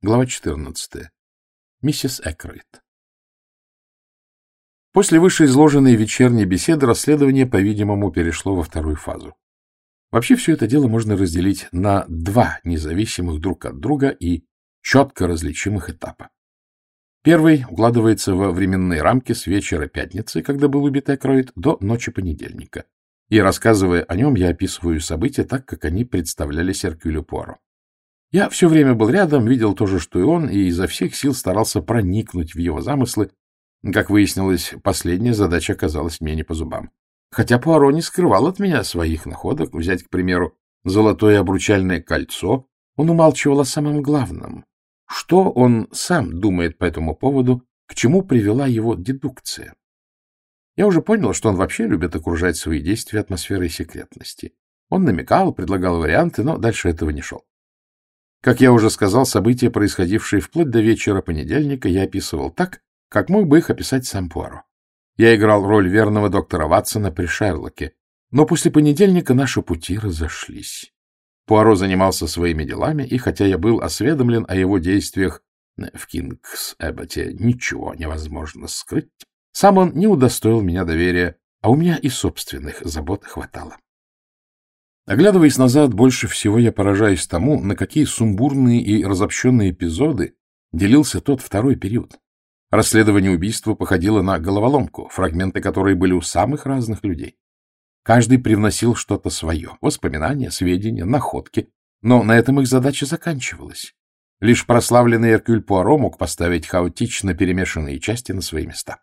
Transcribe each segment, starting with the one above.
Глава 14. Миссис Экройт. После вышеизложенной вечерней беседы расследование, по-видимому, перешло во вторую фазу. Вообще все это дело можно разделить на два независимых друг от друга и четко различимых этапа. Первый укладывается во временные рамки с вечера пятницы, когда был убит Экройт, до ночи понедельника. И, рассказывая о нем, я описываю события так, как они представлялись Эркюлю Пуаро. Я все время был рядом, видел то же, что и он, и изо всех сил старался проникнуть в его замыслы. Как выяснилось, последняя задача оказалась мне не по зубам. Хотя Пуаро не скрывал от меня своих находок, взять, к примеру, золотое обручальное кольцо, он умалчивал о самом главном. Что он сам думает по этому поводу, к чему привела его дедукция? Я уже понял, что он вообще любит окружать свои действия атмосферой секретности. Он намекал, предлагал варианты, но дальше этого не шел. Как я уже сказал, события, происходившие вплоть до вечера понедельника, я описывал так, как мог бы их описать сам Пуаро. Я играл роль верного доктора Ватсона при Шерлоке, но после понедельника наши пути разошлись. Пуаро занимался своими делами, и хотя я был осведомлен о его действиях в Кингс-Эбботе, ничего невозможно скрыть, сам он не удостоил меня доверия, а у меня и собственных забот хватало. Оглядываясь назад, больше всего я поражаюсь тому, на какие сумбурные и разобщенные эпизоды делился тот второй период. Расследование убийства походило на головоломку, фрагменты которой были у самых разных людей. Каждый привносил что-то свое — воспоминания, сведения, находки, но на этом их задача заканчивалась. Лишь прославленный Эркюль Пуаро мог поставить хаотично перемешанные части на свои места.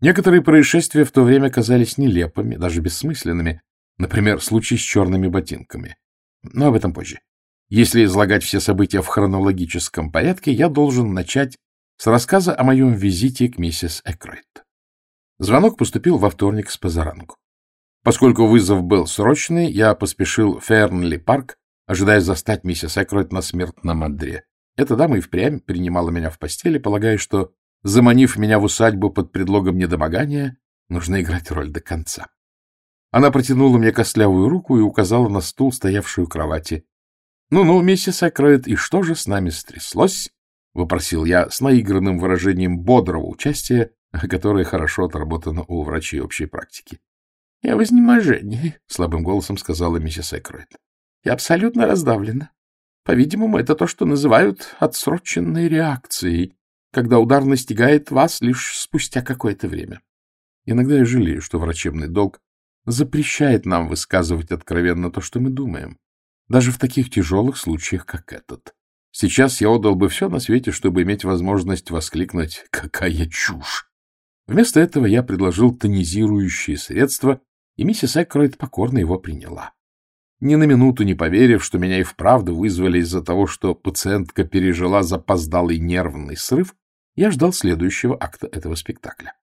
Некоторые происшествия в то время казались нелепыми, даже бессмысленными, Например, случай с черными ботинками. Но об этом позже. Если излагать все события в хронологическом порядке, я должен начать с рассказа о моем визите к миссис Экройт. Звонок поступил во вторник с позаранку. Поскольку вызов был срочный, я поспешил в Фернли-парк, ожидая застать миссис Экройт на смертном одре. Эта дама и впрямь принимала меня в постели, полагая, что, заманив меня в усадьбу под предлогом недомогания, нужно играть роль до конца. Она протянула мне костлявую руку и указала на стул, стоявший у кровати. «Ну — Ну-ну, миссис Экроид, и что же с нами стряслось? — вопросил я с наигранным выражением бодрого участия, которое хорошо отработано у врачей общей практики. — Я в изнеможении, — слабым голосом сказала миссис Экроид. — Я абсолютно раздавлена. По-видимому, это то, что называют отсроченной реакцией, когда удар настигает вас лишь спустя какое-то время. Иногда я жалею, что врачебный долг запрещает нам высказывать откровенно то, что мы думаем, даже в таких тяжелых случаях, как этот. Сейчас я отдал бы все на свете, чтобы иметь возможность воскликнуть «Какая чушь!». Вместо этого я предложил тонизирующие средства, и миссис Экройд покорно его приняла. Ни на минуту не поверив, что меня и вправду вызвали из-за того, что пациентка пережила запоздалый нервный срыв, я ждал следующего акта этого спектакля.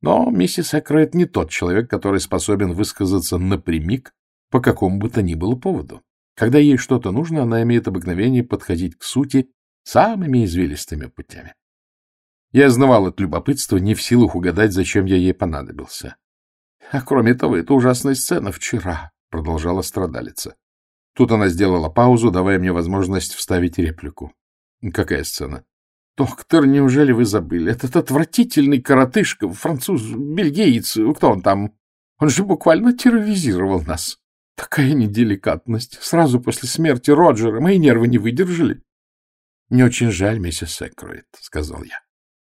Но миссис Экройт не тот человек, который способен высказаться напрямик по какому бы то ни было поводу. Когда ей что-то нужно, она имеет обыкновение подходить к сути самыми извилистыми путями. Я знавал от любопытства, не в силах угадать, зачем я ей понадобился. — А кроме того, это ужасная сцена вчера, — продолжала страдалица. Тут она сделала паузу, давая мне возможность вставить реплику. — Какая сцена? Доктор, неужели вы забыли? Этот отвратительный коротышка, француз, бельгиец, кто он там? Он же буквально терроризировал нас. Такая неделикатность. Сразу после смерти Роджера мои нервы не выдержали. — Не очень жаль, миссис Секроид, — сказал я.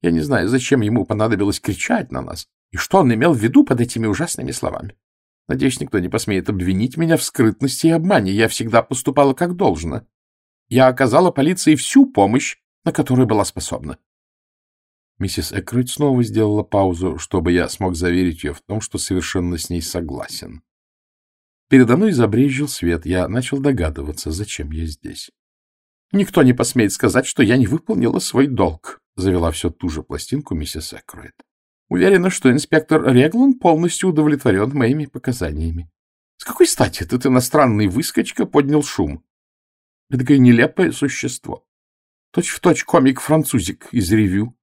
Я не знаю, зачем ему понадобилось кричать на нас, и что он имел в виду под этими ужасными словами. Надеюсь, никто не посмеет обвинить меня в скрытности и обмане. Я всегда поступала как должно. Я оказала полиции всю помощь, на которую была способна. Миссис Экройд снова сделала паузу, чтобы я смог заверить ее в том, что совершенно с ней согласен. Передо мной забрежил свет. Я начал догадываться, зачем я здесь. — Никто не посмеет сказать, что я не выполнила свой долг, — завела все ту же пластинку миссис Экройд. — Уверена, что инспектор Реглан полностью удовлетворен моими показаниями. С какой стати этот иностранный выскочка поднял шум? Это такое нелепое существо. Точь-в-точь комик-французик из ревю.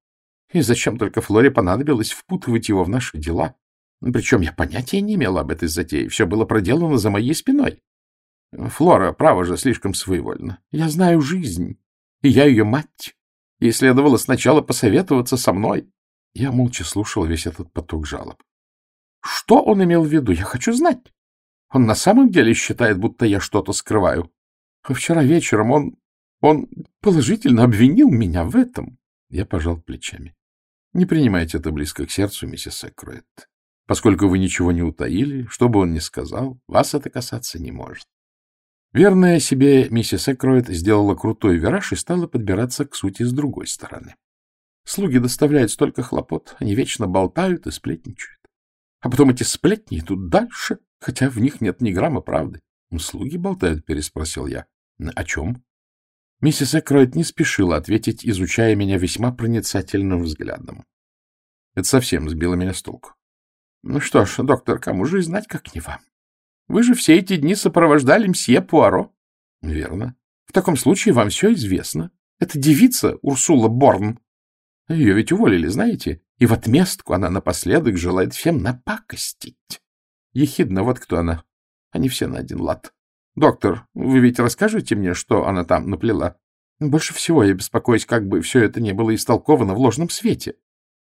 И зачем только Флоре понадобилось впутывать его в наши дела? Причем я понятия не имела об этой затее. Все было проделано за моей спиной. Флора, право же, слишком своевольна. Я знаю жизнь. и я ее мать. Ей следовало сначала посоветоваться со мной. Я молча слушал весь этот поток жалоб. Что он имел в виду, я хочу знать. Он на самом деле считает, будто я что-то скрываю. А вчера вечером он... он положительно обвинил меня в этом. Я пожал плечами. Не принимайте это близко к сердцу, миссис Экроид. Поскольку вы ничего не утаили, что бы он ни сказал, вас это касаться не может. Верная себе миссис Экроид сделала крутой вираж и стала подбираться к сути с другой стороны. Слуги доставляют столько хлопот, они вечно болтают и сплетничают. А потом эти сплетни идут дальше, хотя в них нет ни грамма правды. — Слуги болтают? — переспросил я. — О чем? Миссис Экроид не спешила ответить, изучая меня весьма проницательным взглядом. Это совсем сбило меня с толку. — Ну что ж, доктор, кому же знать, как не вам? Вы же все эти дни сопровождали мсье Пуаро. — Верно. В таком случае вам все известно. Это девица Урсула Борн. Ее ведь уволили, знаете? И в отместку она напоследок желает всем напакостить. Ехидно, вот кто она. Они все на один лад. Доктор, вы ведь расскажете мне, что она там наплела? Больше всего я беспокоюсь, как бы все это не было истолковано в ложном свете.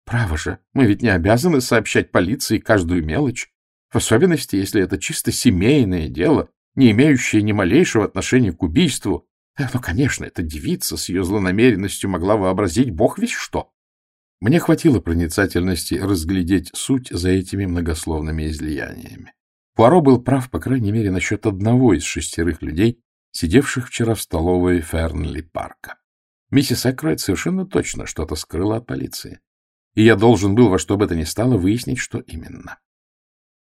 Право же, мы ведь не обязаны сообщать полиции каждую мелочь. В особенности, если это чисто семейное дело, не имеющее ни малейшего отношения к убийству. Ну, конечно, эта девица с ее злонамеренностью могла вообразить бог весь что. Мне хватило проницательности разглядеть суть за этими многословными излияниями. Пуаро был прав, по крайней мере, насчет одного из шестерых людей, сидевших вчера в столовой Фернли-парка. Миссис Экроид совершенно точно что-то скрыла от полиции. И я должен был во что бы то ни стало выяснить, что именно.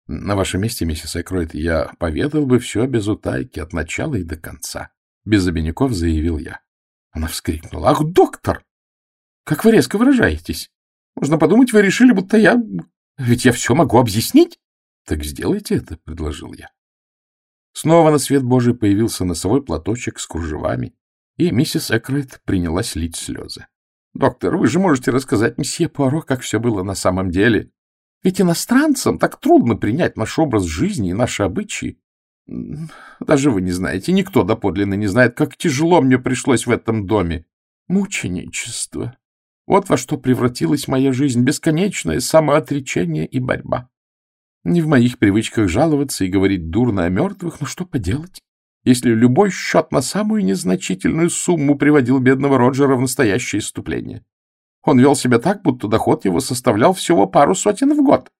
На вашем месте, миссис Экроид, я поведал бы все без утайки от начала и до конца. Без обиняков заявил я. Она вскрикнула. «Ах, доктор! Как вы резко выражаетесь! Можно подумать, вы решили, будто я... Ведь я все могу объяснить!» «Так сделайте это», — предложил я. Снова на свет Божий появился носовой платочек с кружевами, и миссис Экройт принялась лить слезы. — Доктор, вы же можете рассказать месье Пуаро, как все было на самом деле. Ведь иностранцам так трудно принять наш образ жизни и наши обычаи. Даже вы не знаете, никто доподлинно не знает, как тяжело мне пришлось в этом доме. Мученичество. Вот во что превратилась моя жизнь, бесконечное самоотречение и борьба. Не в моих привычках жаловаться и говорить дурно о мертвых, но что поделать, если любой счет на самую незначительную сумму приводил бедного Роджера в настоящее иступление. Он вел себя так, будто доход его составлял всего пару сотен в год.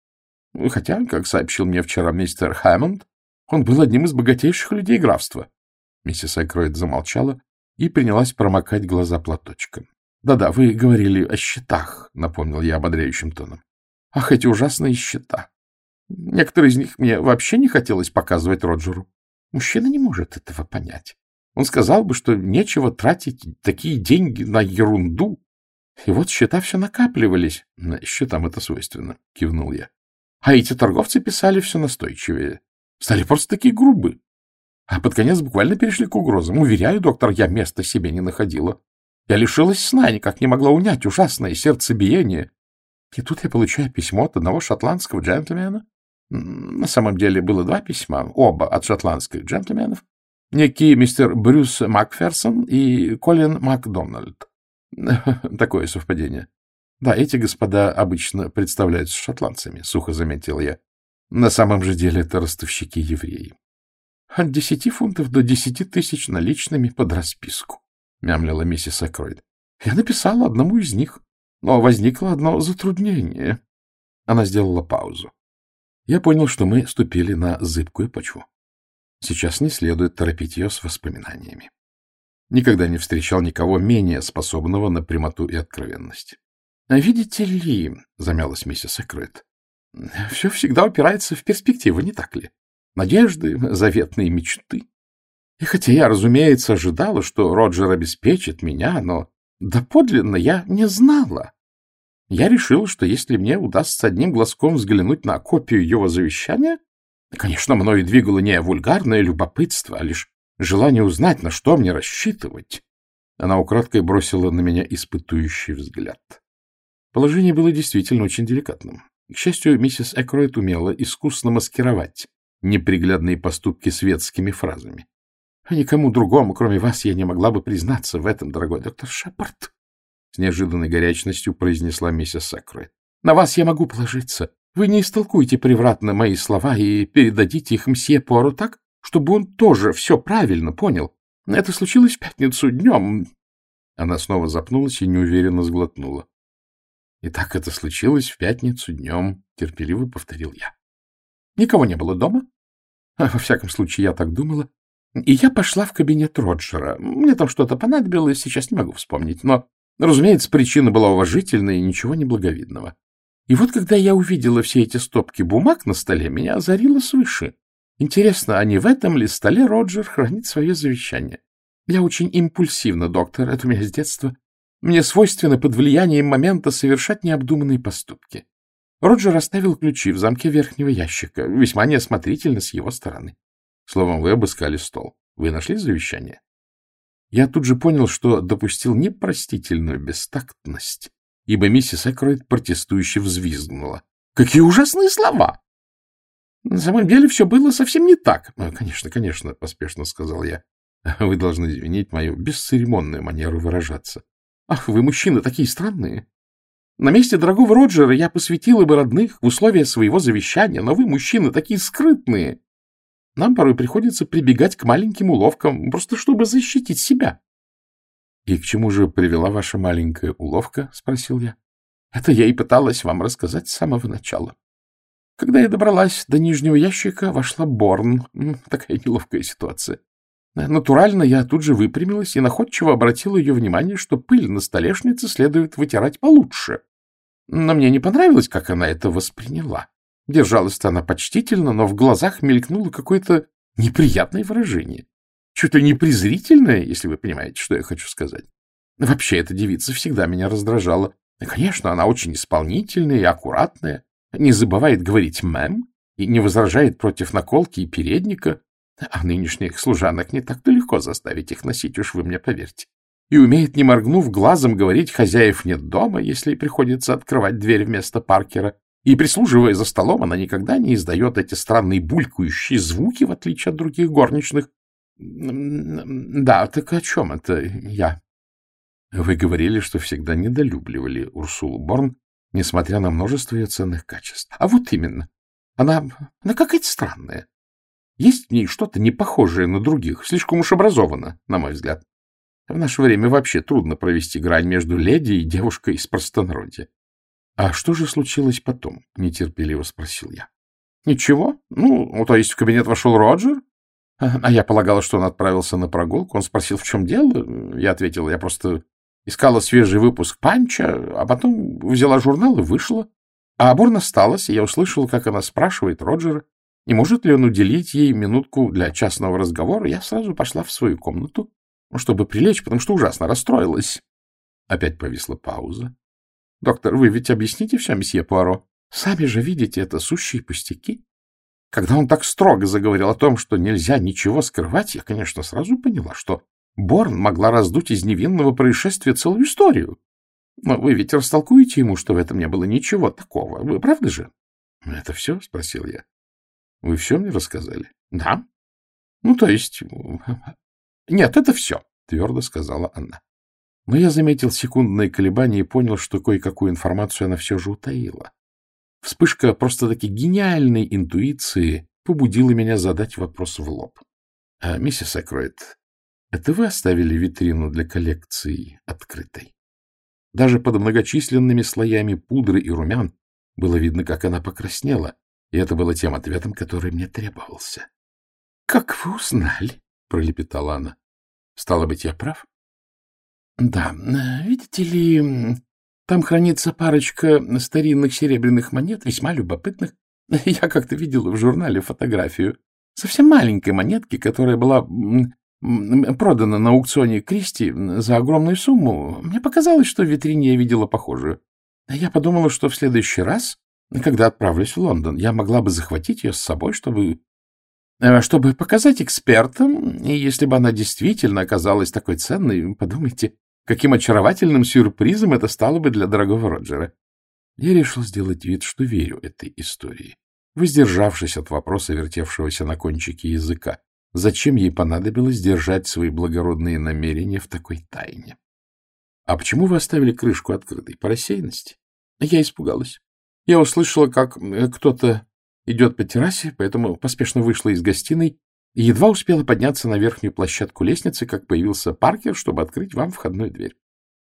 Хотя, как сообщил мне вчера мистер Хэммонд, он был одним из богатейших людей графства. Миссис Экроид замолчала и принялась промокать глаза платочком. «Да — Да-да, вы говорили о счетах, — напомнил я ободряющим тоном. — Ах, эти ужасные счета! Некоторые из них мне вообще не хотелось показывать Роджеру. Мужчина не может этого понять. Он сказал бы, что нечего тратить такие деньги на ерунду, и вот счета все накапливались. — Счетам это свойственно, — кивнул я. А эти торговцы писали все настойчивее. Стали просто такие грубы. А под конец буквально перешли к угрозам. Уверяю, доктор, я места себе не находила. Я лишилась сна, никак не могла унять ужасное сердцебиение. И тут я получаю письмо от одного шотландского джентльмена. На самом деле было два письма, оба от шотландских джентльменов. Некий мистер Брюс Макферсон и Колин Макдональд. Такое совпадение. Да, эти господа обычно представляются шотландцами, сухо заметил я. На самом же деле это ростовщики-евреи. От десяти фунтов до десяти тысяч наличными под расписку, мямлила миссис Экройд. Я написала одному из них, но возникло одно затруднение. Она сделала паузу. Я понял, что мы ступили на зыбкую почву. Сейчас не следует торопить ее с воспоминаниями. Никогда не встречал никого менее способного на прямоту и откровенность. — Видите ли, — замялась миссис Экрет, — все всегда упирается в перспективы, не так ли? Надежды, заветные мечты. И хотя я, разумеется, ожидала, что Роджер обеспечит меня, но доподлинно я не знала. Я решила, что если мне удастся одним глазком взглянуть на копию его завещания, конечно, мною двигало не вульгарное любопытство, а лишь желание узнать, на что мне рассчитывать. Она украдкой бросила на меня испытующий взгляд. Положение было действительно очень деликатным. К счастью, миссис Экройт умела искусно маскировать неприглядные поступки светскими фразами. Никому другому, кроме вас, я не могла бы признаться в этом, дорогой доктор Шепард. С неожиданной горячностью произнесла миссис Сакрой. На вас я могу положиться. Вы не истолкуете превратно мои слова и передадите их мсье Пуару так, чтобы он тоже все правильно понял. Это случилось в пятницу днем. Она снова запнулась и неуверенно сглотнула. — И так это случилось в пятницу днем, — терпеливо повторил я. Никого не было дома. Во всяком случае, я так думала. И я пошла в кабинет Роджера. Мне там что-то понадобилось, сейчас не могу вспомнить. Но, разумеется, причина была уважительная и ничего не благовидного. И вот когда я увидела все эти стопки бумаг на столе, меня озарило свыше. Интересно, а не в этом ли столе Роджер хранит свое завещание? Я очень импульсивна, доктор, это у меня с детства. Мне свойственно под влиянием момента совершать необдуманные поступки. Роджер оставил ключи в замке верхнего ящика, весьма неосмотрительно с его стороны. Словом, вы обыскали стол. Вы нашли завещание? Я тут же понял, что допустил непростительную бестактность, ибо миссис Экройд протестующе взвизгнула. — Какие ужасные слова! — На самом деле все было совсем не так. — Конечно, конечно, — поспешно сказал я. — Вы должны извинить мою бесцеремонную манеру выражаться. — Ах, вы, мужчины, такие странные! На месте дорогого Роджера я посвятила бы родных в условия своего завещания, но вы, мужчины, такие скрытные. Нам порой приходится прибегать к маленьким уловкам, просто чтобы защитить себя. — И к чему же привела ваша маленькая уловка? — спросил я. — Это я и пыталась вам рассказать с самого начала. Когда я добралась до нижнего ящика, вошла Борн. Такая неловкая ситуация. Натурально я тут же выпрямилась и находчиво обратила ее внимание, что пыль на столешнице следует вытирать получше. Но мне не понравилось, как она это восприняла. Держалась-то она почтительно, но в глазах мелькнуло какое-то неприятное выражение. Чуть ли не презрительное, если вы понимаете, что я хочу сказать. Вообще, эта девица всегда меня раздражала. И, конечно, она очень исполнительная и аккуратная, не забывает говорить «мэм» и не возражает против наколки и передника, а нынешних служанок не так-то легко заставить их носить, уж вы мне поверьте. И умеет, не моргнув глазом, говорить «хозяев нет дома», если приходится открывать дверь вместо Паркера. И, прислуживая за столом, она никогда не издает эти странные булькающие звуки, в отличие от других горничных. Да, так о чем это я? Вы говорили, что всегда недолюбливали Урсулу Борн, несмотря на множество ее ценных качеств. А вот именно. Она, она какая-то странная. Есть в ней что-то не похожее на других, слишком уж образовано, на мой взгляд. В наше время вообще трудно провести грань между леди и девушкой из простонародья. — А что же случилось потом? — нетерпеливо спросил я. — Ничего. Ну, то есть в кабинет вошел Роджер, а я полагала, что он отправился на прогулку. Он спросил, в чем дело. Я ответила, я просто искала свежий выпуск Панча, а потом взяла журнал и вышла. А Борн осталась, и я услышала, как она спрашивает Роджера, не может ли он уделить ей минутку для частного разговора. Я сразу пошла в свою комнату, чтобы прилечь, потому что ужасно расстроилась. Опять повисла пауза. — Доктор, вы ведь объясните все, месье Пуаро? Сами же видите, это сущие пустяки. Когда он так строго заговорил о том, что нельзя ничего скрывать, я, конечно, сразу поняла, что Борн могла раздуть из невинного происшествия целую историю. Но вы ведь растолкуете ему, что в этом не было ничего такого. Вы правда же? — Это все? — спросил я. — Вы все мне рассказали? — Да. — Ну, то есть... Нет, это все, — твердо сказала она. Но я заметил секундное колебание и понял, что кое-какую информацию она все же утаила. Вспышка просто-таки гениальной интуиции побудила меня задать вопрос в лоб. А, — Миссис Экроид, это вы оставили витрину для коллекции открытой? Даже под многочисленными слоями пудры и румян было видно, как она покраснела, и это было тем ответом, который мне требовался. — Как вы узнали? — пролепетала она. — Стало быть, я прав? — Да, видите ли, там хранится парочка старинных серебряных монет, весьма любопытных. Я как-то видела в журнале фотографию совсем маленькой монетки, которая была продана на аукционе Кристи за огромную сумму. Мне показалось, что в витрине я видела похожую. Я подумала, что в следующий раз, когда отправлюсь в Лондон, я могла бы захватить ее с собой, чтобы э, чтобы показать экспертам, и если бы она действительно оказалась такой ценной, подумайте, Каким очаровательным сюрпризом это стало бы для дорогого Роджера. Я решил сделать вид, что верю этой истории, воздержавшись от вопроса, вертевшегося на кончике языка. зачем ей понадобилось держать свои благородные намерения в такой тайне. — А почему вы оставили крышку открытой? По рассеянности? Я испугалась. Я услышала, как э, кто-то идет по террасе, поэтому поспешно вышла из гостиной и едва успела подняться на верхнюю площадку лестницы, как появился Паркер, чтобы открыть вам входную дверь.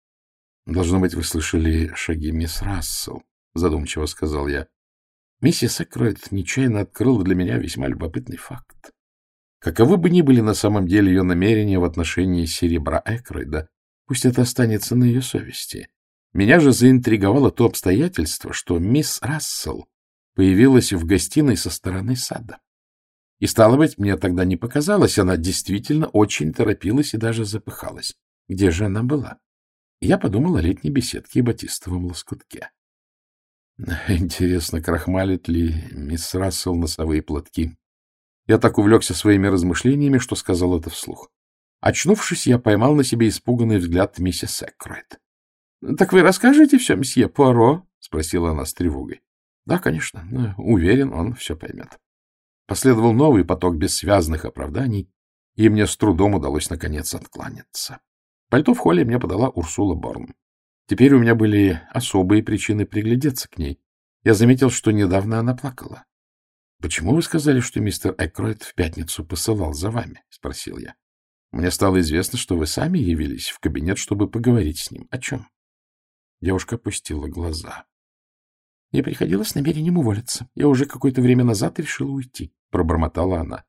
— Должно быть, вы слышали шаги мисс Рассел, — задумчиво сказал я. Миссис Экроид нечаянно открыла для меня весьма любопытный факт. Каковы бы ни были на самом деле ее намерения в отношении серебра Экройда, пусть это останется на ее совести. Меня же заинтриговало то обстоятельство, что мисс Рассел появилась в гостиной со стороны сада. И, стало быть, мне тогда не показалось, она действительно очень торопилась и даже запыхалась. Где же она была? Я подумал о летней беседке и батистовом лоскутке. Интересно, крахмалит ли мисс Рассел носовые платки? Я так увлекся своими размышлениями, что сказал это вслух. Очнувшись, я поймал на себе испуганный взгляд миссис Экройд. — Так вы расскажете все, мсье Пуаро? — спросила она с тревогой. — Да, конечно. Но уверен, он все поймет. Последовал новый поток бессвязных оправданий, и мне с трудом удалось, наконец, откланяться. Пальто в холле мне подала Урсула Борн. Теперь у меня были особые причины приглядеться к ней. Я заметил, что недавно она плакала. — Почему вы сказали, что мистер Экройд в пятницу посылал за вами? — спросил я. Мне стало известно, что вы сами явились в кабинет, чтобы поговорить с ним. О чем? Девушка опустила глаза. — Я приходила с намерением уволиться. Я уже какое-то время назад решила уйти, — пробормотала она.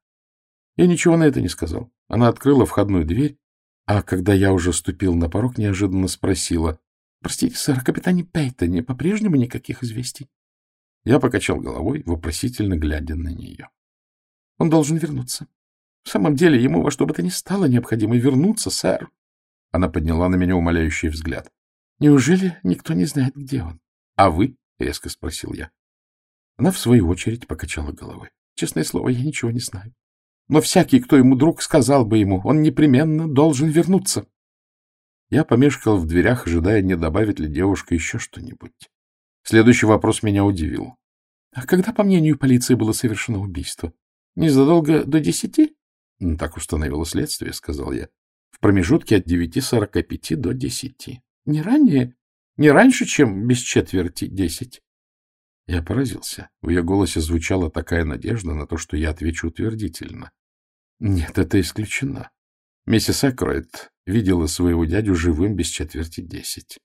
Я ничего на это не сказал. Она открыла входную дверь, а когда я уже ступил на порог, неожиданно спросила. — Простите, сэр, о капитане Пейтоне по-прежнему никаких известий? Я покачал головой, вопросительно глядя на нее. — Он должен вернуться. В самом деле, ему во что бы то ни стало необходимо вернуться, сэр. Она подняла на меня умоляющий взгляд. Неужели никто не знает, где он? — А вы? — резко спросил я. Она, в свою очередь, покачала головой. Честное слово, я ничего не знаю. Но всякий, кто ему друг, сказал бы ему, он непременно должен вернуться. Я помешкал в дверях, ожидая, не добавит ли девушка еще что-нибудь. Следующий вопрос меня удивил. — А когда, по мнению полиции, было совершено убийство? Незадолго до десяти? — Так установило следствие, — сказал я. — В промежутке от девяти сорока пяти до десяти. Не ранее? Не раньше, чем без четверти десять? Я поразился. В ее голосе звучала такая надежда на то, что я отвечу утвердительно. Нет, это исключено. Миссис Экроид видела своего дядю живым без четверти десять.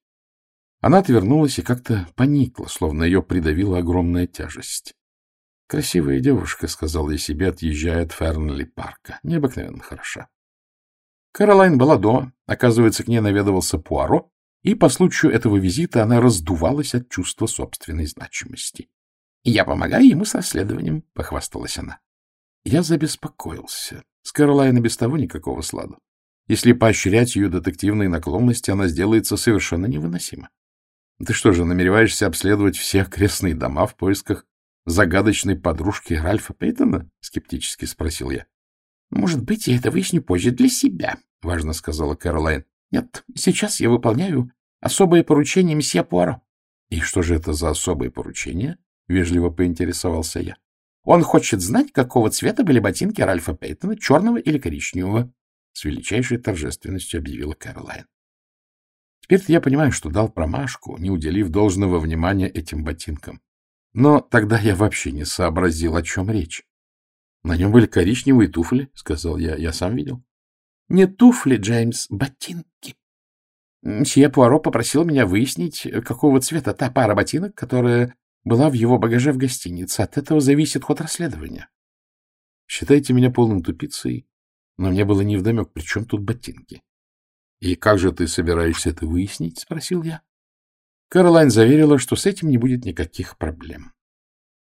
Она отвернулась и как-то поникла, словно ее придавила огромная тяжесть. — Красивая девушка, — сказал я себе, отъезжая от Фернли парка. Необыкновенно хороша. Каролайн была дома. Оказывается, к ней наведывался Пуаро, и по случаю этого визита она раздувалась от чувства собственной значимости. — Я помогаю ему с расследованием, — похвасталась она. Я забеспокоился. С Каролайн без того никакого сладу. Если поощрять ее детективные наклонности, она сделается совершенно невыносима. Ты что же, намереваешься обследовать все окрестные дома в поисках загадочной подружки Ральфа Пейтона? — скептически спросил я. — Может быть, я это выясню позже для себя, — важно сказала Кэролайн. — Нет, сейчас я выполняю Особое поручение месье Пуаро. — И что же это за особое поручение? — вежливо поинтересовался я. — Он хочет знать, какого цвета были ботинки Ральфа Пейтона, черного или коричневого, — с величайшей торжественностью объявила Кэролайн. Теперь-то я понимаю, что дал промашку, не уделив должного внимания этим ботинкам. Но тогда я вообще не сообразил, о чем речь. — На нем были коричневые туфли, — сказал я. Я сам видел. — Не туфли, Джеймс, ботинки. Мсье Пуаро попросил меня выяснить, какого цвета та пара ботинок, которая была в его багаже в гостинице. От этого зависит ход расследования. Считайте меня полным тупицей, но мне было невдомек, при чем тут ботинки. — И как же ты собираешься это выяснить? — спросил я. Каролайн заверила, что с этим не будет никаких проблем.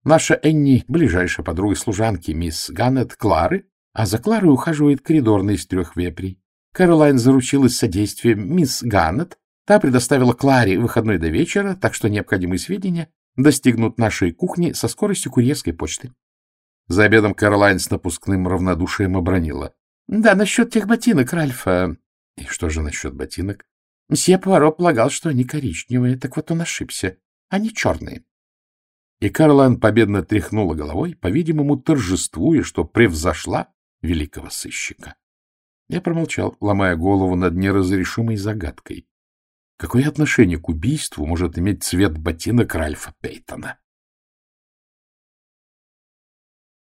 Наша Энни — ближайшая подруга служанки мисс Ганнет Клары, а за Кларой ухаживает коридорный из трех вепрей. Кэролайн заручилась содействием мисс Ганнет, та предоставила Кларе выходной до вечера, так что необходимые сведения достигнут нашей кухни со скоростью курьерской почты. За обедом Кэролайн с напускным равнодушием обронила. — Да, насчет тех ботинок, Ральфа. — И что же насчет ботинок? Мсье Пуаро полагал, что они коричневые, так вот он ошибся. Они черные. И Кэролайн победно тряхнула головой, по-видимому, торжествуя, что превзошла великого сыщика. Я промолчал, ломая голову над неразрешимой загадкой. Какое отношение к убийству может иметь цвет ботинок Ральфа Пейтона?